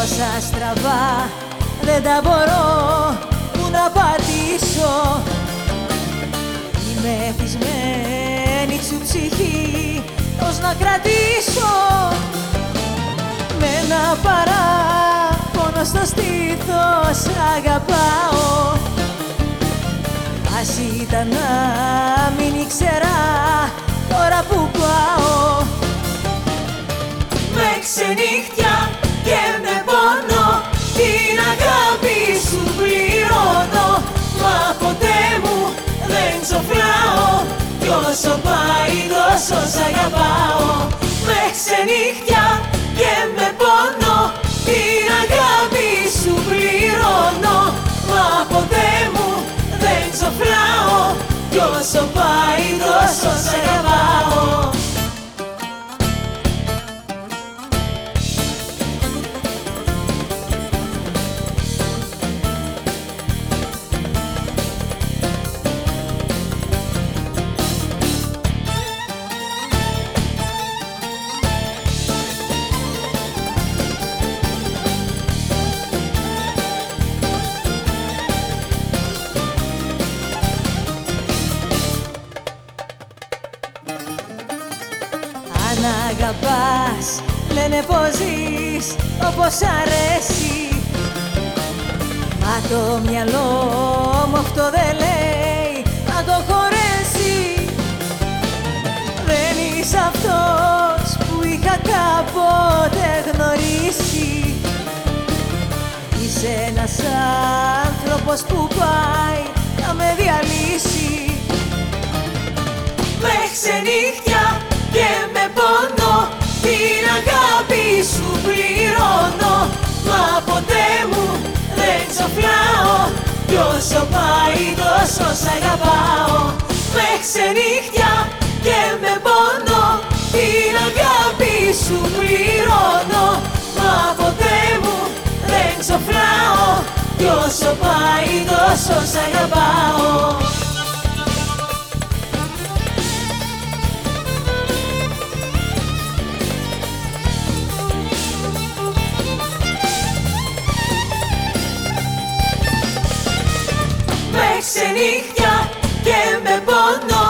Τόσα στραβά δεν τα μπορώ που να πατήσω. Είμαι φυσμένη σου ψυχή πώς να κρατήσω. Με ένα παράπονο στο στήθος αγαπάω. Ας ήταν να μην ήξερα τώρα που πάω. Με ξενύχτια και με πόνο την αγάπη σου πληρώνω. Μα ποτέ μου δεν τσοφλάω κι όσο πάει τόσο σ' αγαπάω Αν αγαπάς. Λένε πως ζεις όπως αρέσει. Μα το μυαλό μου αυτό δεν λέει να το χωρέσει. Δεν είσαι αυτός που είχα κάποτε γνωρίσει. Είσαι ένας άνθρωπος που πάει να με διαλύσει όσο πάει τόσο σ' αγαπάω. Με ξενύχτια και με πόνο την αγάπη σου πληρώνω. Μα ποτέ μου δεν ξοφλάω κι όσο πάει τόσο σ' αγαπάω ξενύχτια και με πόνο.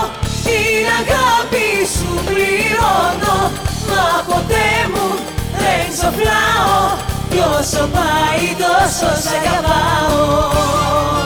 Την αγάπη σου πληρώνω Μα ποτέ μου δεν ξοφλάω. Κι όσο πάει τόσο σ' αγαπάω